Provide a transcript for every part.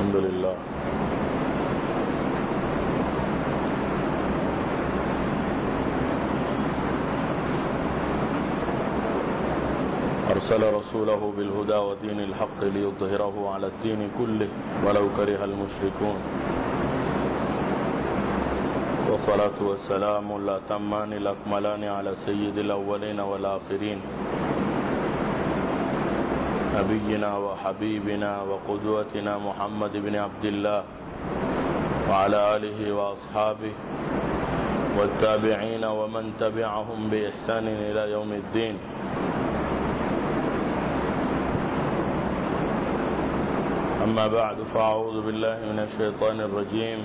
الحمد لله. أرسل رسوله بالهدى ودين الحق ليظهره على الدين كله ولو كره المشركون. والصلاة والسلام الأتمان الأكملان على سيد الأولين والآخرين. نبينا وحبيبنا وقدوتنا محمد بن عبد الله وعلى آله وأصحابه والتابعين ومن تبعهم بإحسان إلى يوم الدين. أما بعد فأعوذ بالله من الشيطان الرجيم.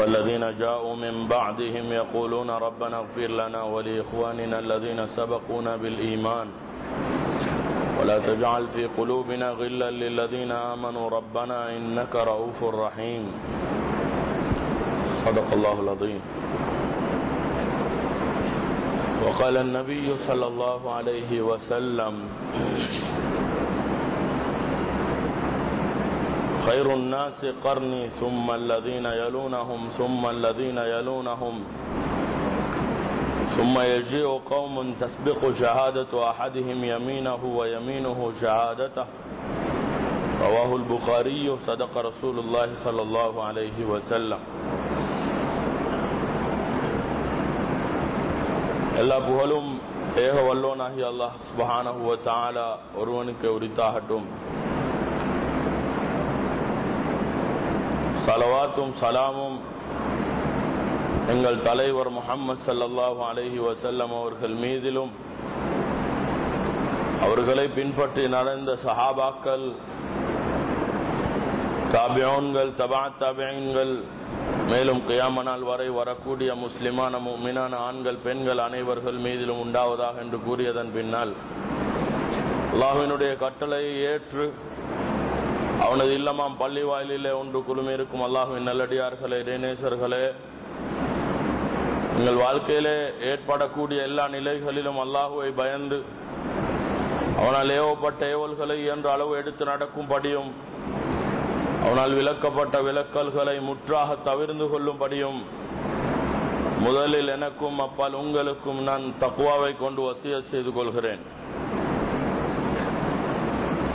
والذين جاءوا من بعدهم يقولون ربنا اغفر لنا ولإخواننا الذين سبقونا بالإيمان. ولا تجعل في قلوبنا غلا للذين آمنوا. ربنا إنك رؤوف رحيم. صدق الله العظيم. وقال النبي صلى الله عليه وسلم خير الناس قرني ثم الذين يلونهم ثم الذين يلونهم ثم يجيء قوم تسبق شهادة أحدهم يمينه ويمينه شهادته رواه البخاري صدق رسول الله صلى الله عليه وسلم எல்லா புகழும் ஏக வல்லோனாகி அல்லாஹ் சுபஹானஹு வ தஆலா ஒருவனுக்கு உரித்தாகட்டும் சலவாத்தும் சலாமும் எங்கள் தலைவர் முகம்மது சல்லாஹூ அலஹி வசல்லம் அவர்கள் மீதிலும் அவர்களை பின்பற்றி நடந்த சஹாபாக்கள் தாபியோன்கள் தபா தபியங்கள் மேலும் கியாமனால் வரை வரக்கூடிய முஸ்லிமான மீனான ஆண்கள் பெண்கள் அனைவர்கள் மீதிலும் உண்டாவதாக என்று கூறியதன் பின்னால் அல்லாஹினுடைய கட்டளையை ஏற்று அவனது இல்லமாம் பள்ளி வாயிலே ஒன்று குழுமி இருக்கும் அல்லாஹுவின் நல்லடியார்களே இறைநேசர்களே. எங்கள் வாழ்க்கையிலே ஏற்படக்கூடிய எல்லா நிலைகளிலும் அல்லாஹுவை பயந்து அவனால் ஏவப்பட்ட ஏவல்களை என்ற அளவு எடுத்து நடக்கும்படியும் அவனால் விளக்கப்பட்ட விளக்கல்களை முற்றாக தவிர்ந்து கொள்ளும்படியும் முதலில் எனக்கும் அப்பால் உங்களுக்கும் நான் தக்குவாவை கொண்டு வசிய செய்து கொள்கிறேன்.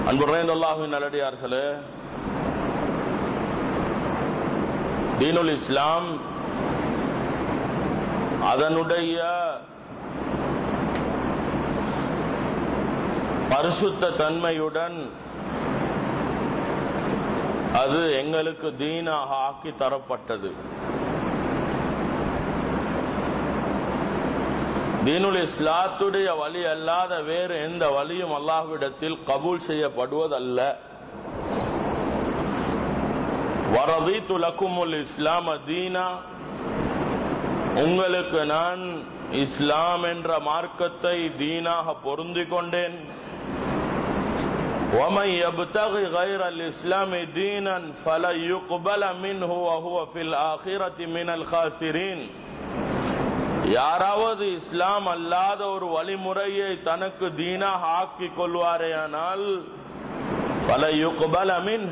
அன்பு அல்லாஹின் நல்லடியார்களே தீனுல் இஸ்லாம் அதனுடைய பரிசுத்த தன்மையுடன் அது எங்களுக்கு தீனாக ஆக்கி தரப்பட்டது. தீனுல் இஸ்லாத்துடைய வழி அல்லாத வேறு எந்த வழியும் அல்லாஹ்விடத்தில் கபூல் செய்யப்படுவதல்ல வரதி துலக்குமுல் இஸ்லாம தீனா உங்களுக்கு நான் இஸ்லாம் என்ற மார்க்கத்தை தீனாக பொருந்திக் கொண்டேன் ومن يبتغي غير الإسلام دينا فلن يقبل منه وهو في الآخرة من الخاسرين யாராவது இஸ்லாம் அல்லாத ஒரு வழிமுறையை தனக்கு தீனாக ஆக்கிக் கொள்வாரேயானால் பல யுக்பல் அமீன்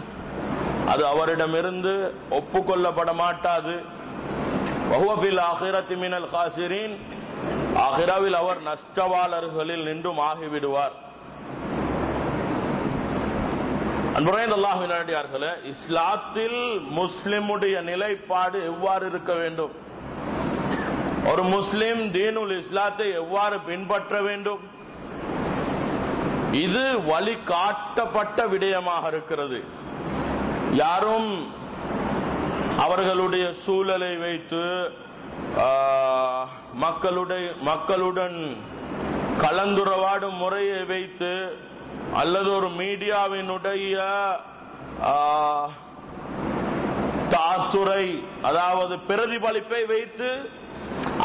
அது அவரிடமிருந்து ஒப்புக்கொள்ளப்பட மாட்டாது வகுவபில் ஆகிரத்தி மினல் காசிரின் ஆகிராவில் அவர் நஷ்டவாளர்களில் நின்றும் ஆகிவிடுவார். அன்புரைந்த அல்லாஹினாடியார்களே இஸ்லாத்தில் முஸ்லிமுடைய நிலைப்பாடு எவ்வாறு இருக்க வேண்டும்? ஒரு முஸ்லிம் தீனுல் இஸ்லாத்தை எவ்வாறு பின்பற்ற வேண்டும்? இது வழிகாட்டப்பட்ட விடயமாக இருக்கிறது. யாரும் அவர்களுடைய சூழலை வைத்து மக்களுடைய மக்களுடன் கலந்துரவாடும் முறையை வைத்து அல்லது ஒரு மீடியாவினுடைய தாத்துரை அதாவது பிரதிபலிப்பை வைத்து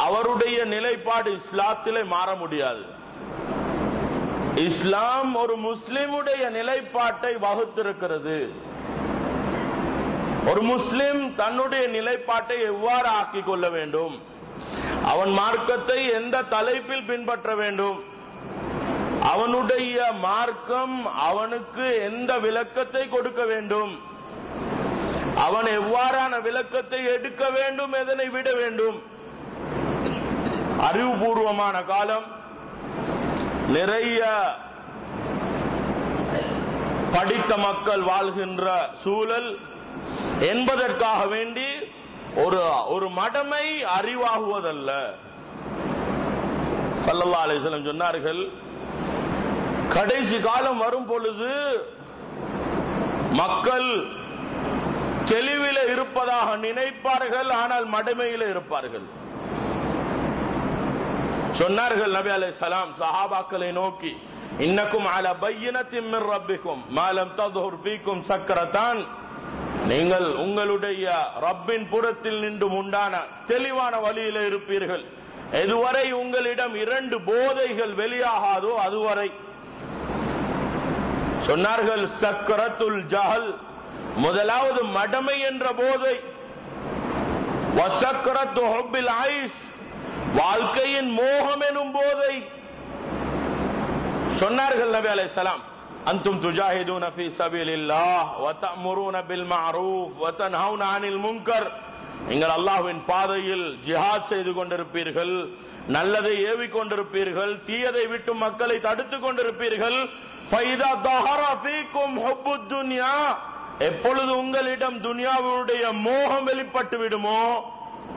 அவருடைய நிலைப்பாடு இஸ்லாத்திலே மாற முடியாது. இஸ்லாம் ஒரு முஸ்லிமுடைய நிலைப்பாட்டை வகுத்திருக்கிறது. ஒரு முஸ்லிம் தன்னுடைய நிலைப்பாட்டை எவ்வாறு ஆக்கிக் கொள்ள வேண்டும்? அவன் மார்க்கத்தை எந்த தலைப்பில் பின்பற்ற வேண்டும்? அவனுடைய மார்க்கம் அவனுக்கு எந்த விளக்கத்தை கொடுக்க வேண்டும்? அவன் எவ்வாறான விளக்கத்தை எடுக்க வேண்டும் எதனை விட வேண்டும்? அறிவுபூர்வமான காலம் நிறைய படித்த மக்கள் வாழ்கின்ற சூழல் என்பதற்காக வேண்டி ஒரு ஒரு மடமை அறிவாகுவதல்ல. சல்லல்லா அலிஸ்லம் சொன்னார்கள் கடைசி காலம் வரும் பொழுது மக்கள் தெளிவில இருப்பதாக நினைப்பார்கள் ஆனால் மடமையில இருப்பார்கள். சொன்னார்கள் நபி அலை சலாம் சஹாபாக்களை நோக்கி இன்னக்கும் அல பையினத்தின் ரப்பிக்கும் மாலம் ததுர் பீக்கும் சக்கரத்தான் நீங்கள் உங்களுடைய ரப்பின் புறத்தில் நின்று உண்டான தெளிவான வழியில இருப்பீர்கள். எதுவரை உங்களிடம் இரண்டு போதைகள் வெளியாகாதோ அதுவரை. சொன்னார்கள் சக்கரத்துல் ஜஹல் முதலாவது மடமை என்ற போதை. வசக்கரத்து ஹொப்பில் ஆயிஷ் வாழ்க்கையின் மோகம் எனும் போதை. சொன்னார்கள் நபி அலை சலாம் அந்தும் துஜாஹிதூன ஃபீ சபீலில்லாஹ் வ தஅமுரூன பில் மஅரூஃப் வ தன்ஹவுன அனில் முன்கர். நீங்கள் அல்லாஹ்வின் பாதையில் ஜிஹாத் செய்து கொண்டிருப்பீர்கள் நல்லதை ஏவிக் கொண்டிருப்பீர்கள் தீயதை விட்டு மக்களை தடுத்துக் கொண்டிருப்பீர்கள். ஃபைதா தஹரா ஃபீக்கும் ஹுப்புத் துன்யா எப்பொழுது உங்களிடம் துன்யாவுடைய மோகம் வெளிப்பட்டு விடுமோ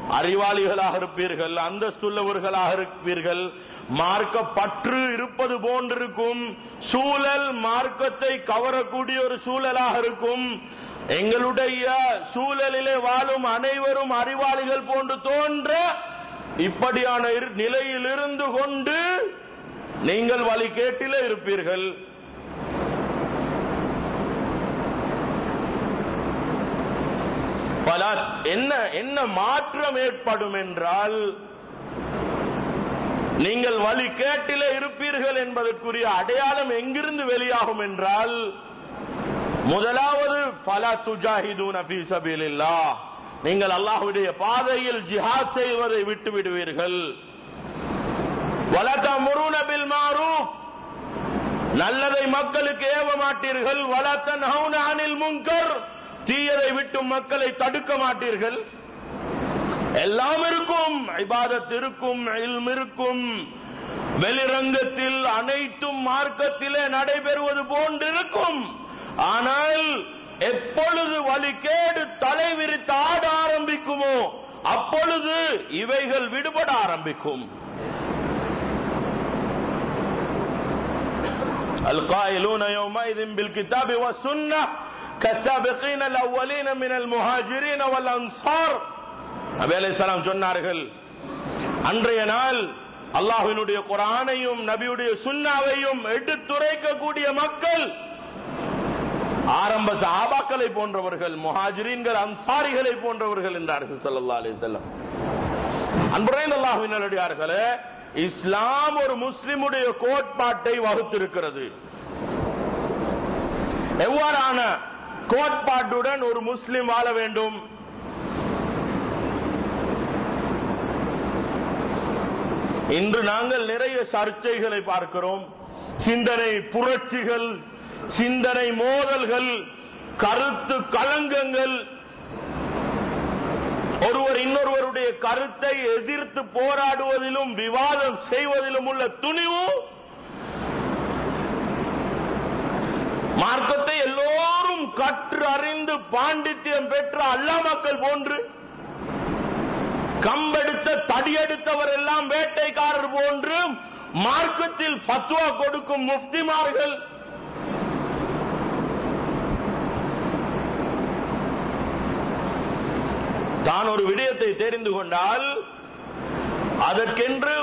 அறிவாளிகளாக இருப்பீர்கள் அந்தஸ்துள்ளவர்களாக இருப்பீர்கள். மார்க்க பற்று இருப்பது போன்றிருக்கும். சூழல் மார்க்கத்தை கவரக்கூடிய ஒரு சூழலாக இருக்கும். எங்களுடைய சூழலிலே வாழும் அனைவரும் அறிவாளிகள் போன்று தோன்ற இப்படியான இரு- நிலையில் இருந்து கொண்டு நீங்கள் வழி கேட்டிலே இருப்பீர்கள். பல என்ன என்ன மாற்றம் ஏற்படும் என்றால் நீங்கள் வழி கேட்டிலே இருப்பீர்கள் என்பதற்குரிய அடையாளம் எங்கிருந்து வெளியாகும் என்றால் முதலாவது பல துஜாஹிதூன் நீங்கள் அல்லாஹுடைய பாதையில் ஜிஹாத் செய்வதை விட்டு விடுவீர்கள் வலதமுருன பில் மாறும் நல்லதை மக்களுக்கு ஏவ மாட்டீர்கள் வலத்தன் அனில் முன்கர். தீயதை விட்டு மக்களை தடுக்க மாட்டீர்கள் எல்லாம் இருக்கும் இபாதத் இருக்கும் இல்ம் இருக்கும் வெளிரங்கத்தில் அனைத்தும் மார்க்கத்திலே நடைபெறுவது போன்றிருக்கும் ஆனால் எப்பொழுது வழிகேடு தலை விரித்து ஆட ஆரம்பிக்குமோ அப்பொழுது இவைகள் விடுபட ஆரம்பிக்கும் القائلون يومئذ بالكتاب கசாபிகீன அவ்வலீன மினல் முஹாஜிரீன வல் அன்சார் நபி அலைஹிஸ்ஸலாம் சொன்னார்கள் அன்றைய நாள் அல்லாஹினுடைய குரானையும் நபியுடைய சுன்னாவையும் எடுத்துரைக்கக்கூடிய மக்கள் ஆரம்ப சஹாபாக்களை போன்றவர்கள் முஹாஜிரீன்கள் அன்சாரிகளை போன்றவர்கள் என்றார்கள் சல்லா அலி செல்லம் அன்புரையில் அல்லாஹினடியார்களே இஸ்லாம் ஒரு முஸ்லிமுடைய கோட்பாட்டை வகுத்திருக்கிறது. எவ்வாறான கோட்பாட்டுடன் ஒரு முஸ்லிம் வாழ வேண்டும். இன்று நாங்கள் நிறைய சர்ச்சைகளை பார்க்கிறோம். சிந்தனை புரட்சிகள் சிந்தனை மோதல்கள் கருத்து களங்கங்கள். ஒருவர் இன்னொருவருடைய கருத்தை எதிர்த்து போராடுவதிலும் விவாதம் செய்வதிலும் உள்ள துணிவு மார்க்கத்தை எல்லோரும் கற்று அறிந்து பாண்டித்யம் பெற்ற அல்லா மக்கள் போன்று கம்பெடுத்த தடியெடுத்தவர் எல்லாம் வேட்டைக்காரர் போன்று மார்க்கத்தில் ஃபத்வா கொடுக்கும் முஃப்திமார்கள். தான் ஒரு விடயத்தை தெரிந்து கொண்டால் அதற்கென்று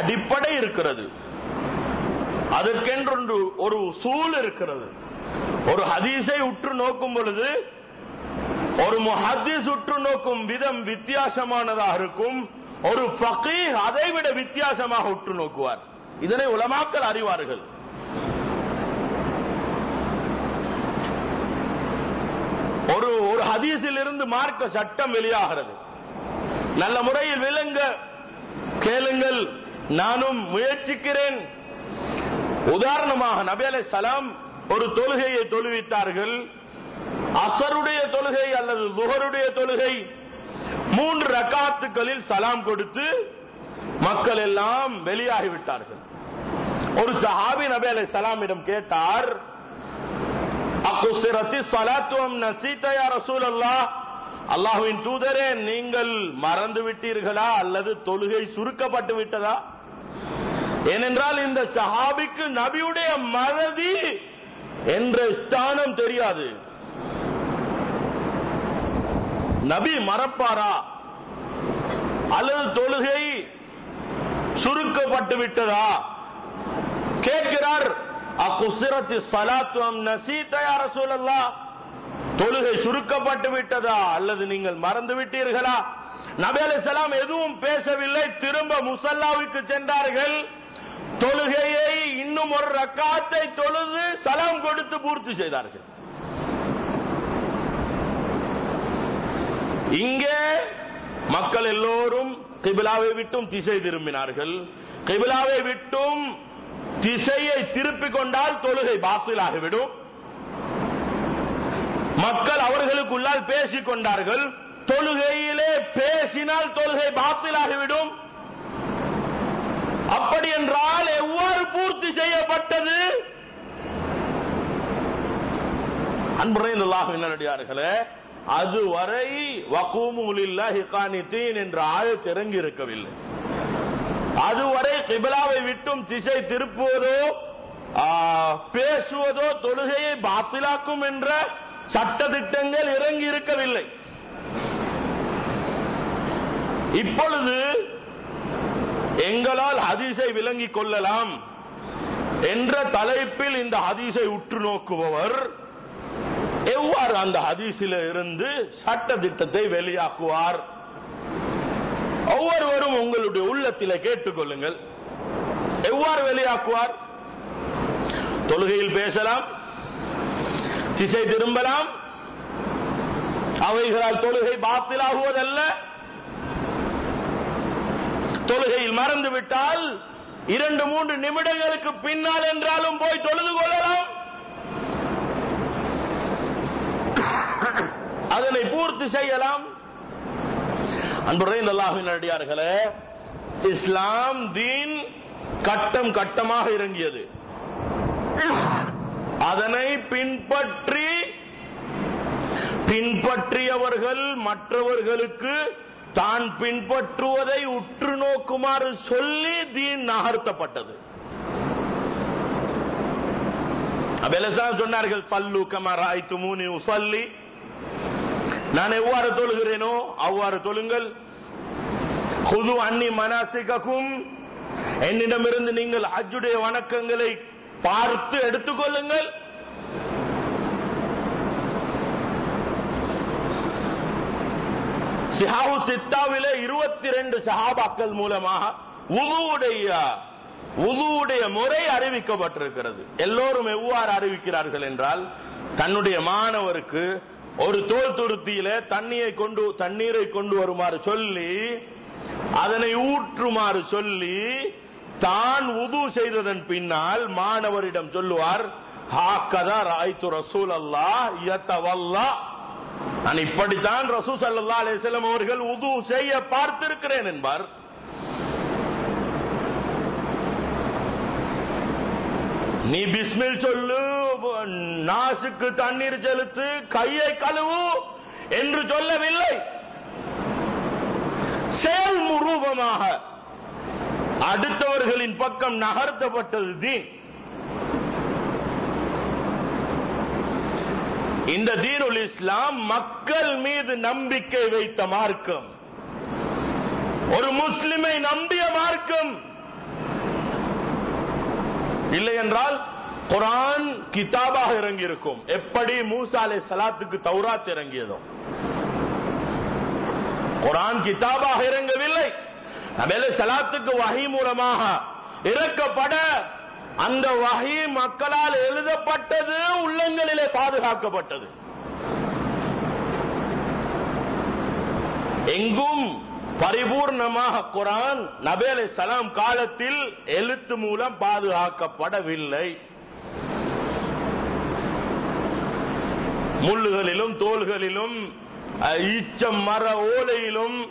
அடிப்படை இருக்கிறது. அதற்கென்று ஒரு சூழ் இருக்கிறது. ஒரு ஹதீஸை உற்று நோக்கும் பொழுது ஒரு முஹத்தீஸ் உற்று நோக்கும் விதம் வித்தியாசமானதாக இருக்கும். ஒரு பகை அதை விட வித்தியாசமாக உற்று நோக்குவார். இதனை உலமாக்கல் அறிவார்கள். ஒரு ஒரு ஹதீஸில் இருந்து மார்க்க சட்டம் வெளியாகிறது. நல்ல முறையில் விளங்க கேளுங்கள். நானும் முயற்சிக்கிறேன். உதாரணமாக நபி அலை சலாம் ஒரு தொழுகையை தொழுவித்தார்கள். அசருடைய தொழுகை அல்லது முகருடைய தொழுகை. மூன்று ரக்காத்துகளில் சலாம் கொடுத்து மக்கள் எல்லாம் வெளியாகிவிட்டார்கள். ஒரு சஹாபி நபி அலை சலாமிடம் கேட்டார் அக்குசிரத்தி சலாத்துவம் நசீத்தையா ரசூல் அல்லாஹ் அல்லாஹுவின் தூதரே நீங்கள் மறந்து விட்டீர்களா? அல்லது தொழுகை சுருக்கப்பட்டு விட்டதா? ஏனென்றால் இந்த சஹாபிக்கு நபியுடைய மறதி என்ற ஸ்தானம் தெரியாது. நபி மறப்பாரா? அல்லது தொழுகை சுருக்கப்பட்டு விட்டதா? கேட்கிறார் அக்குசிரத்தி சலாத்துவம் நசி தயார சூழல்லா தொழுகை சுருக்கப்பட்டு விட்டதா? அல்லது நீங்கள் மறந்து விட்டீர்களா? நபி அலிசலாம் எதுவும் பேசவில்லை. திரும்ப முசல்லாவுக்கு சென்றார்கள். தொழுகையை இன்னும் ஒரு ரக்காத்தை தொழுது சலம் கொடுத்து பூர்த்தி செய்தார்கள். இங்கே மக்கள் எல்லோரும் கிபிலாவை விட்டும் திசை திரும்பினார்கள். கிபிலாவை விட்டும் திசையை திருப்பிக் கொண்டால் தொழுகை பாத்திலாகிவிடும். மக்கள் அவர்களுக்குள்ளால் பேசிக் கொண்டார்கள். தொழுகையிலே பேசினால் தொழுகை பாத்திலாகிவிடும். அப்படி என்றால் எவ்வாறு பூர்த்தி செய்யப்பட்டது? அன்புரைந்துள்ளாக நல்லடியார்களே அதுவரை வக்கூமுலில்லாஹி கானித்தீன் என்ற ஆயத் திறங்கி இருக்கவில்லை. அதுவரை கிபிலாவை விட்டும் திசை திருப்புவதோ பேசுவதோ தொழுகையை பாத்திலாக்கும் என்ற சட்டதிட்டங்கள் இறங்கி இருக்கவில்லை. இப்பொழுது எங்களால் ஹதீஸை விளங்கிக் கொள்ளலாம் என்ற தலைப்பில் இந்த ஹதீஸை உற்று நோக்குபவர் எவ்வாறு அந்த ஹதீஸில் இருந்து சட்ட திட்டத்தை வெளியாக்குவார்? ஒவ்வொருவரும் உங்களுடைய உள்ளத்தில கேட்டுக்கொள்ளுங்கள் எவ்வாறு வெளியாக்குவார்? தொழுகையில் பேசலாம். திசை திரும்பலாம். அவைகளால் தொழுகை பாத்திலாகுவதல்ல. தொழுகையில் மறந்து விட்டால் இரண்டு மூன்று நிமிடங்களுக்கு பின்னால் என்றாலும் போய் தொழுது கொள்ளலாம். அதனை பூர்த்தி செய்யலாம். அன்புரை அல்லாஹின் அடியார்களே இஸ்லாம் தீன் கட்டம் கட்டமாக இறங்கியது. அதனை பின்பற்றி பின்பற்றியவர்கள் மற்றவர்களுக்கு தான் பின்பற்றுவதை உற்று நோக்குமாறு சொல்லி தீன் நகர்த்தப்பட்டது. அபெலசான் சொன்னார்கள் பல்லு கமராய்த்து மூனி உசல்லி நான் எவ்வாறு தொழுகிறேனோ அவ்வாறு தொழுங்கள். குது அன்னி மனாசிக்கும். என்னிடமிருந்து நீங்கள் அஜுடைய வணக்கங்களை பார்த்து எடுத்துக்கொள்ளுங்கள். சிஹாவு சித்தாவிலே இருபத்தி ரெண்டு சஹாபாக்கள் மூலமாக உதுவுடைய உதுவுடைய முறை அறிவிக்கப்பட்டிருக்கிறது. எல்லோரும் எவ்வாறு அறிவிக்கிறார்கள் என்றால் தன்னுடைய மாணவருக்கு ஒரு தோல் துருத்தியில தண்ணியை கொண்டு தண்ணீரை கொண்டு வருமாறு சொல்லி அதனை ஊற்றுமாறு சொல்லி தான் உது செய்ததன் பின்னால் மாணவரிடம் சொல்லுவார் ஹாக்கதா ராய்த்து ரசூல் அல்லா யத்தவல்லா நான் இப்படித்தான் ரசூ சல்லா அலிஸ்லாம் அவர்கள் உது செய்ய பார்த்திருக்கிறேன் என்பார். நீ பிஸ்மில் சொல்லு நாசுக்கு தண்ணீர் செலுத்து கையை கழுவு என்று சொல்லவில்லை. செயல்முரூபமாக அடுத்தவர்களின் பக்கம் நகர்த்தப்பட்டது தீன். இந்த தீனுல் இஸ்லாம் மக்கள் மீது நம்பிக்கை வைத்த மார்க்கம். ஒரு முஸ்லிமை நம்பிய மார்க்கம். இல்லை என்றால் குரான் கிதாபாக இறங்கியிருக்கும். எப்படி மூசா அலை சலாத்துக்கு தௌராத் இறங்கியதோ. குரான் கிதாபாக இறங்கவில்லை. நபேல சலாத்துக்கு வகை மூலமாக இறக்கப்பட அந்த வகை மக்களால் எழுதப்பட்டது உள்ளங்களிலே பாதுகாக்கப்பட்டது. எங்கும் பரிபூர்ணமாக குரான் நபேலை சலாம் காலத்தில் எழுத்து மூலம் பாதுகாக்கப்படவில்லை. முள்ளுகளிலும் தோள்களிலும் ஈச்சம் மர ஓலையிலும்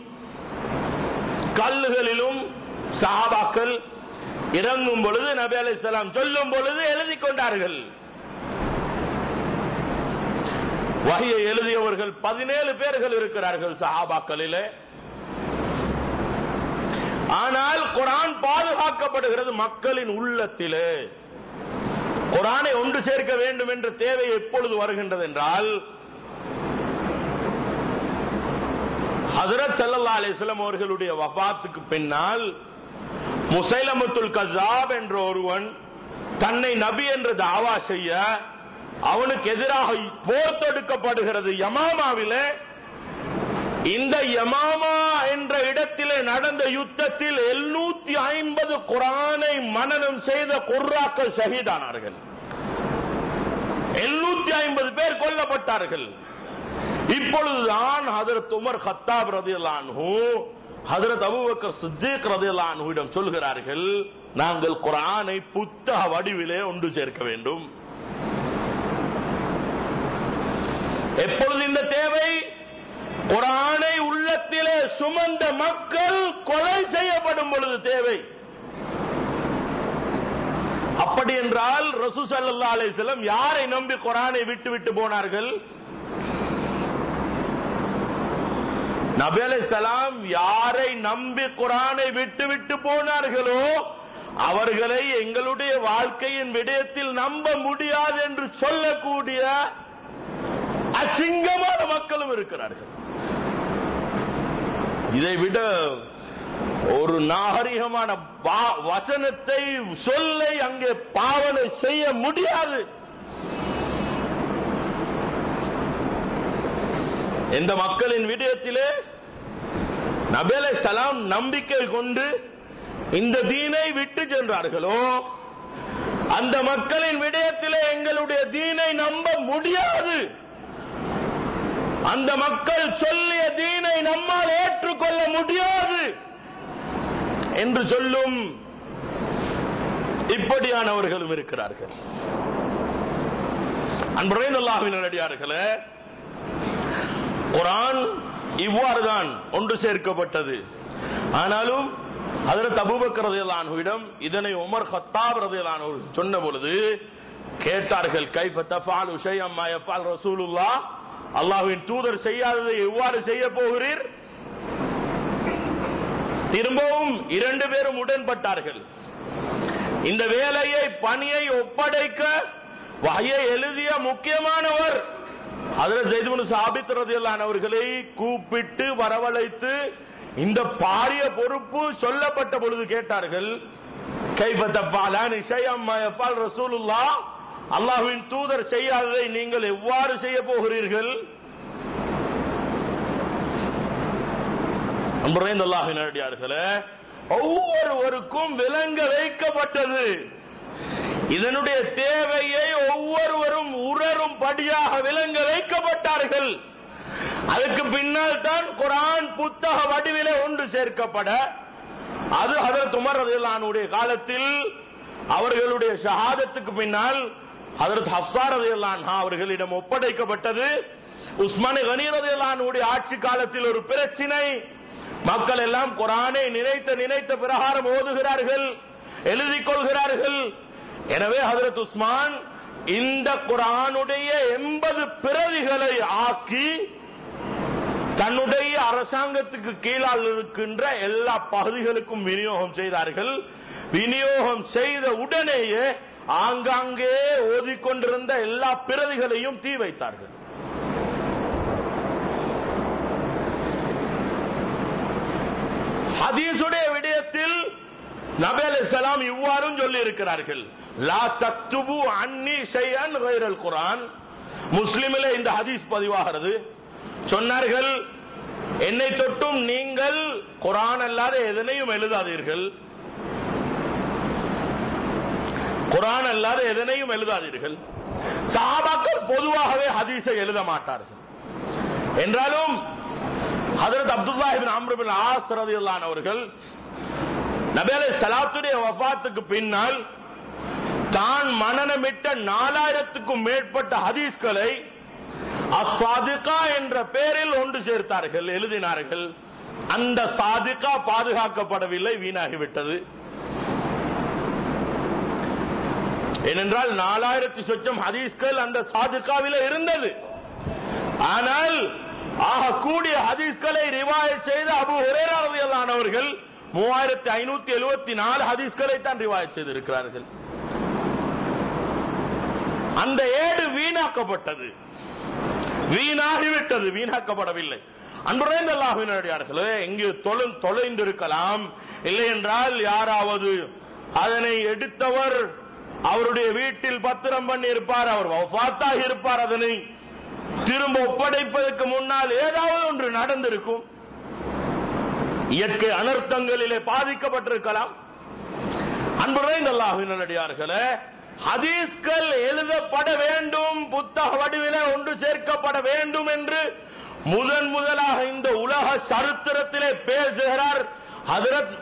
கல்லுகளிலும் சஹாபாக்கள் இறங்கும் பொழுது நபி அலை சொல்லும் பொழுது எழுதி கொண்டார்கள். வகையை எழுதியவர்கள் பதினேழு பேர்கள் இருக்கிறார்கள் சஹாபாக்களிலே. ஆனால் குரான் பாதுகாக்கப்படுகிறது மக்களின் உள்ளத்திலே. குரானை ஒன்று சேர்க்க வேண்டும் என்ற தேவை எப்பொழுது வருகின்றது என்றால் ஹசரத் சல்லா அலிஸ்லாம் அவர்களுடைய வபாத்துக்கு பின்னால் முசைலமத்துல் கசாப் என்ற ஒருவன் தன்னை நபி என்று தாவா செய்ய அவனுக்கு எதிராக போர் தொடுக்கப்படுகிறது. யமாமாவில இந்த யமாமா என்ற இடத்திலே நடந்த யுத்தத்தில் எழுநூத்தி ஐம்பது குரானை மனநம் செய்த குர்ராக்கள் ஷஹீதானார்கள். எழுநூத்தி ஐம்பது பேர் கொல்லப்பட்டார்கள். இப்பொழுதுதான் ஹதரத் உமர் ஹத்தாப் ரதியல்லான்ஹு ஹதரத் அபுபக்கர் சித்திக் ரதியல்லான்ஹுவிடம் சொல்கிறார்கள் நாங்கள் குரானை புத்தக வடிவிலே ஒன்று சேர்க்க வேண்டும். எப்பொழுது இந்த தேவை? குரானை உள்ளத்திலே சுமந்த மக்கள் கொலை செய்யப்படும் பொழுது தேவை. அப்படி என்றால் ரசூ சல்லா அலிஸ்லம் யாரை நம்பி குரானை விட்டு விட்டு போனார்கள்? நபி அலிசலாம் யாரை நம்பி குரானை விட்டு விட்டு போனார்களோ அவர்களை எங்களுடைய வாழ்க்கையின் விடயத்தில் நம்ப முடியாது என்று சொல்லக்கூடிய அசிங்கமான மக்களும் இருக்கிறார்கள். இதை விட ஒரு நாகரிகமான வா- வசனத்தை சொல்லை அங்கே பாவனை செய்ய முடியாது. எந்த மக்களின் விடயத்திலே நபேலை சலாம் நம்பிக்கை கொண்டு இந்த தீனை விட்டு சென்றார்களோ அந்த மக்களின் விடயத்திலே எங்களுடைய தீனை நம்ப முடியாது. அந்த மக்கள் சொல்லிய தீனை நம்மால் ஏற்றுக்கொள்ள முடியாது என்று சொல்லும் இப்படியானவர்களும் இருக்கிறார்கள். அன்புரையின் அல்லாஹின் அடியார்களே குரான் இவ்வாறுதான் ஒன்று சேர்க்கப்பட்டது. ஆனாலும் அதில் அபூபக்கர் ரதியல்லானுவிடம் இதனை உமர் ஹத்தாப் ரதியல்லானு சொன்ன பொழுது கேட்டார்கள் கைஃப தஃபால் ஷைஅம் மா யஃபால் ரசூலுல்லாஹ்? அல்லாஹ்வின் தூதர் செய்யாததை எவ்வாறு செய்ய போகிறீர்? திரும்பவும் இரண்டு பேரும் உடன்பட்டார்கள். இந்த வேலையை பணியை ஒப்படைக்க வகையை எழுதிய முக்கியமானவர் அதில் ஜெய்துமனு சாபித் ரதியல்லான் அவர்களை கூப்பிட்டு வரவழைத்து இந்த பாரிய பொறுப்பு சொல்லப்பட்ட பொழுது கேட்டார்கள் கைபத்தப்பாலான் இஷயம் ரசூலுல்லா அல்லாஹுவின் தூதர் செய்யாததை நீங்கள் எவ்வாறு செய்ய போகிறீர்கள்? அன்புரைந்த அல்லாஹின் அடியார்களே ஒவ்வொருவருக்கும் விலங்க வைக்கப்பட்டது. இதனுடைய தேவையை ஒவ்வொருவரும் உணரும் படியாக விளங்க வைக்கப்பட்டார்கள். அதுக்கு பின்னால் தான் குரான் புத்தக வடிவிலே ஒன்று சேர்க்கப்பட. அது ஹதரத் உமர் ரதியல்லானுடைய காலத்தில் அவர்களுடைய ஷஹாதத்துக்கு பின்னால் ஹதரத் ஹப்சா ரதியல்லான் அவர்களிடம் ஒப்படைக்கப்பட்டது. உஸ்மான் கனி ரதியல்லானுடைய ஆட்சி காலத்தில் ஒரு பிரச்சினை. மக்கள் எல்லாம் குரானை நினைத்த நினைத்த பிரகாரம் ஓதுகிறார்கள் எழுதிக் கொள்கிறார்கள். எனவே ஹதரத் உஸ்மான் இந்த குரானுடைய எண்பது பிரதிகளை ஆக்கி தன்னுடைய அரசாங்கத்துக்கு கீழால் இருக்கின்ற எல்லா பகுதிகளுக்கும் விநியோகம் செய்தார்கள். விநியோகம் செய்த உடனேயே ஆங்காங்கே ஓதிக்கொண்டிருந்த எல்லா பிரதிகளையும் தீ வைத்தார்கள். ஹதீசுடைய விடயத்தில் நபி அலைஹிஸ்ஸலாம் இவ்வாறும் சொல்லி இருக்கிறார்கள். லா தக்துபு அன்னி செய்யன் வைரல் குரான் முஸ்லிமிலே இந்த ஹதீஸ் பதிவாகிறது. சொன்னார்கள் என்னை தொட்டும் நீங்கள் குரான் அல்லாத எதனையும் எழுதாதீர்கள். குரான் அல்லாத எதனையும் எழுதாதீர்கள். சஹாபாக்கள் பொதுவாகவே ஹதீஸை எழுத மாட்டார்கள். என்றாலும் ஹதரத் அப்துல்லாஹிபின் அம்ருபின் ஆஸ் அவர்கள் நபேலை சலாத்துடைய வஃபாத்துக்கு பின்னால் தான் மனநமிட்ட நாலாயிரத்துக்கும் மேற்பட்ட ஹதீஸ்களை அசாதிகா என்ற பெயரில் ஒன்று சேர்த்தார்கள் எழுதினார்கள். அந்த சாதிகா பாதுகாக்கப்படவில்லை வீணாகிவிட்டது. ஏனென்றால் நாலாயிரத்தி சொச்சம் ஹதீஸ்கள் அந்த சாதுகாவில் இருந்தது. ஆனால் ஆக கூடிய ஹதீஸ்களை ரிவாயத் செய்த அபு ஹுரேரானவர்கள் மூவாயிரத்தி ஐநூத்தி எழுபத்தி நாலு ஹதீஸ்களை தான் ரிவாயத் செய்திருக்கிறார்கள். அந்த ஏடு வீணாக்கப்பட்டது. வீணாகிவிட்டது வீணாக்கப்படவில்லை. அன்புரைந்த அல்லாஹினடியார்களே எங்கு தொலை தொலைந்திருக்கலாம். இல்லை என்றால் யாராவது அதனை எடுத்தவர் அவருடைய வீட்டில் பத்திரம் பண்ணி இருப்பார் அவர் பார்த்தாக இருப்பார் அதனை திரும்ப ஒப்படைப்பதற்கு முன்னால் ஏதாவது ஒன்று நடந்திருக்கும். இயற்கை அனர்த்தங்களிலே பாதிக்கப்பட்டிருக்கலாம். அன்புரைந்த அல்லாஹினடியார்களே ஹதீஸ்கள் எழுதப்பட வேண்டும் புத்தக வடிவில ஒன்று சேர்க்கப்பட வேண்டும் என்று முதன் முதலாக இந்த உலக சரித்திரத்திலே பேசுகிறார் ஹதரத்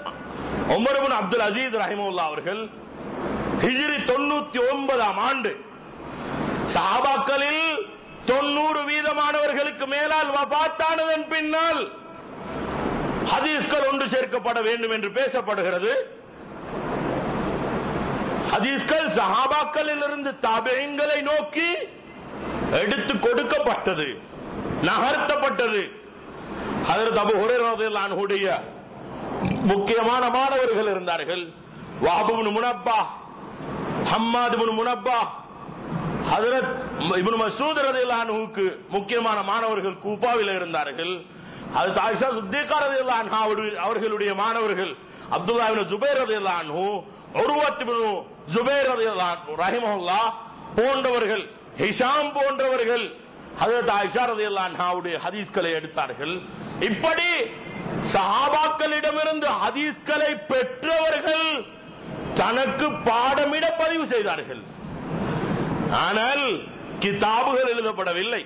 உமர்பின் அப்துல் அசீஸ் ரஹிமுல்லா அவர்கள். ஹிஜிரி தொண்ணூத்தி ஒன்பதாம் ஆண்டு. சஹாபாக்களில் தொண்ணூறு வீதமானவர்களுக்கு மேலால் வபாத்தானதன் பின்னால் ஹதீஸ்கள் ஒன்று சேர்க்கப்பட வேண்டும் என்று பேசப்படுகிறது. ஹதீஸ்கள் சஹாபாக்களில் இருந்து நோக்கி எடுத்து கொடுக்கப்பட்டது நகர்த்தப்பட்டது. அதற்கு அபு ஹுரேரனுடைய முக்கியமான மாணவர்கள் இருந்தார்கள். வாபுபின் முனப்பா ஹம்மாது முனப்பா ஹதரத் இப்னு மசூத் ரலியல்லாஹுவுக்கு முக்கியமான மாணவர்கள் கூப்பாவில் இருந்தார்கள். அது தாயிஷா சுத்தீகா ரலியல்லாஹு அவர்களுடைய மாணவர்கள். அப்துல்லா ஜுபேர் ரதி ரலியல்லாஹு உருவத் இப்னு ரதி ரலியல்லாஹு ரஹிமஹுல்லா போன்றவர்கள் ஹிஷாம் போன்றவர்கள் ஹதரத் ஆயிஷா அல்லான்ஹாவுடைய ஹதீஸ்களை எடுத்தார்கள். இப்படி சஹாபாக்களிடமிருந்து ஹதீஸ்களை பெற்றவர்கள் தனக்கு பாடமிட பதிவு செய்தார்கள். ஆனால் கிதாபுகள் எழுதப்படவில்லை.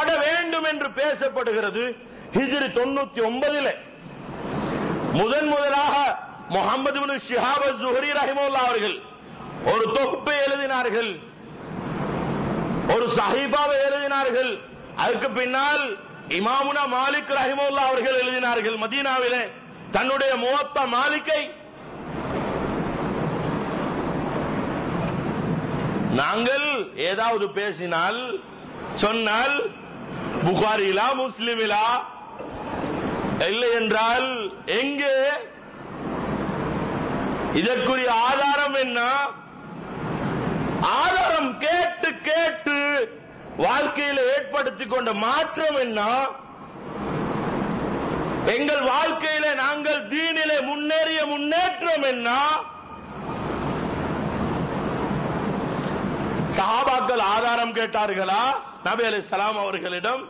எழுதப்பட வேண்டும் என்று பேசப்படுகிறது. ஹிஜ்ரி தொண்ணூத்தி ஒன்பதில். முதன் முதலாக முகமது ஷிஹாப் ஜுஹரி ரஹிமுல்லா அவர்கள் ஒரு தொகுப்பை எழுதினார்கள். ஒரு சஹீபாவை எழுதினார்கள். அதுக்கு பின்னால் இமாமுனா மாலிக் ரஹிமுல்லா அவர்கள் எழுதினார்கள் மதீனாவிலே. தன்னுடைய மூத்த மாலிக்கை. நாங்கள் ஏதாவது பேசினால் சொன்னால் புகாரிலா முஸ்லிமிலா? இல்லை என்றால் எங்கே? இதற்குரிய ஆதாரம் என்ன? ஆதாரம் கேட்டு கேட்டு வாழ்க்கையில் ஏற்படுத்திக் கொண்ட மாற்றம் என்ன? எங்கள் வாழ்க்கையில நாங்கள் தீனிலே முன்னேறிய முன்னேற்றம் என்ன? சஹாபாக்கள் ஆதாரம் கேட்டார்களா நபி அலி சலாம் அவர்களிடம்